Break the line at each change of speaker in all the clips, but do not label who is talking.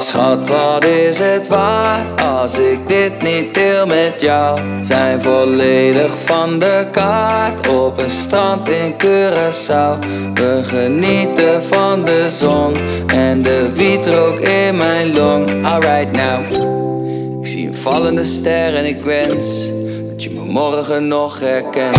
Schat, wat is het waard als ik dit niet deel met jou? Zijn volledig van de kaart op een strand in Curaçao. We genieten van de zon en de wietrook in mijn long. Alright now. Ik zie een vallende ster en ik wens dat je me morgen nog herkent.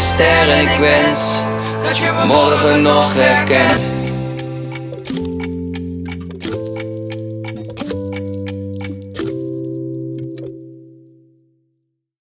now Ik wens dat je morgen nog herkent